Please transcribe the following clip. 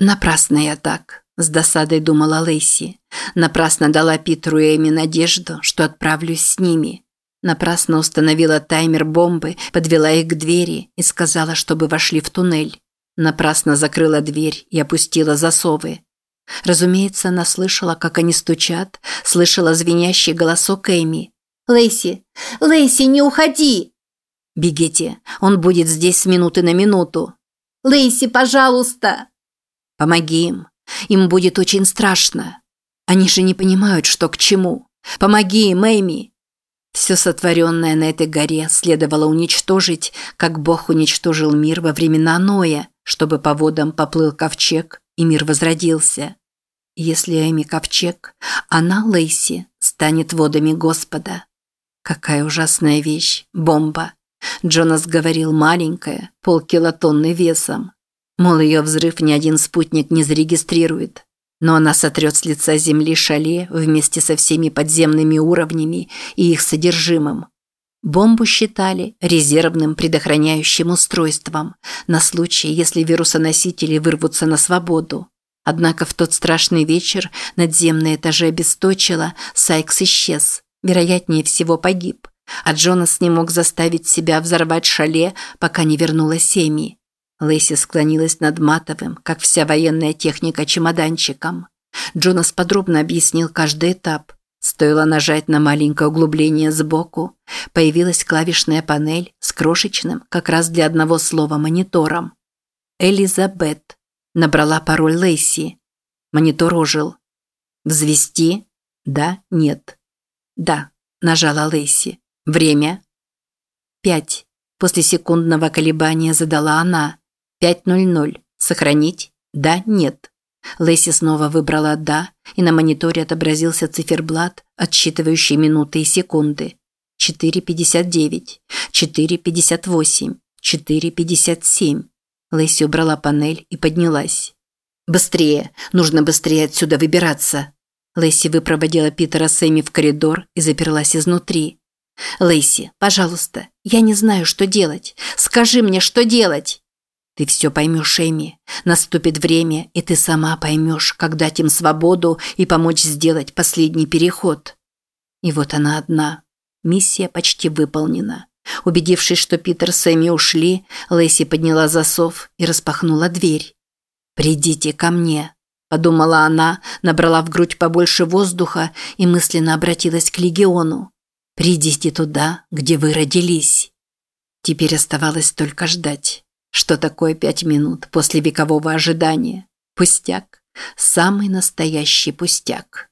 Напрасно я так, с досадой думала Лейси. Напрасно дала Питеру и Эми надежду, что отправлюсь с ними. Напрасно установила таймер бомбы, подвела их к двери и сказала, чтобы вошли в туннель. Напрасно закрыла дверь и опустила засовы. Разумеется, она слышала, как они стучат, слышала звенящий голосок Эми. «Лейси! Лейси, не уходи!» «Бегите, он будет здесь с минуты на минуту». «Лейси, пожалуйста!» «Помоги им, им будет очень страшно. Они же не понимают, что к чему. Помоги им, Эми!» Все сотворенное на этой горе следовало уничтожить, как Бог уничтожил мир во времена Ноя, чтобы по водам поплыл ковчег, и мир возродился. Если Эми ковчег, она, Лейси, станет водами Господа. Какая ужасная вещь – бомба. Джонас говорил маленькая, полкилотонны весом. Мол, ее взрыв ни один спутник не зарегистрирует. Но она сотрет с лица земли шале вместе со всеми подземными уровнями и их содержимым. Бомбу считали резервным предохраняющим устройством на случай, если вирусоносители вырвутся на свободу. Однако в тот страшный вечер надземные этажи обесточило, Сайкс исчез. Вероятнее всего погиб. А Джонас не мог заставить себя взорвать шале, пока не вернулась Эми. Лэйси склонилась над матовым, как вся военная техника, чемоданчиком. Джонас подробно объяснил каждый этап. Стоило нажать на маленькое углубление сбоку, появилась клавишная панель с крошечным, как раз для одного слова, монитором. «Элизабет», – набрала пароль Лэйси. Монитор ожил. «Взвести?» «Да», «Нет». «Да», – нажала Лэйси. «Время?» «Пять». После секундного колебания задала она. 5.00. Сохранить? Да, нет. Лэйси снова выбрала «да», и на мониторе отобразился циферблат, отсчитывающий минуты и секунды. 4.59, 4.58, 4.57. Лэйси убрала панель и поднялась. «Быстрее! Нужно быстрее отсюда выбираться!» Лэйси выпроводила Питера Сэмми в коридор и заперлась изнутри. «Лэйси, пожалуйста, я не знаю, что делать. Скажи мне, что делать!» Ты все поймешь, Эми. Наступит время, и ты сама поймешь, как дать им свободу и помочь сделать последний переход. И вот она одна. Миссия почти выполнена. Убедившись, что Питер с Эми ушли, Лэйси подняла засов и распахнула дверь. «Придите ко мне», – подумала она, набрала в грудь побольше воздуха и мысленно обратилась к Легиону. «Придите туда, где вы родились». Теперь оставалось только ждать. Что такое пять минут после векового ожидания? Пустяк. Самый настоящий пустяк.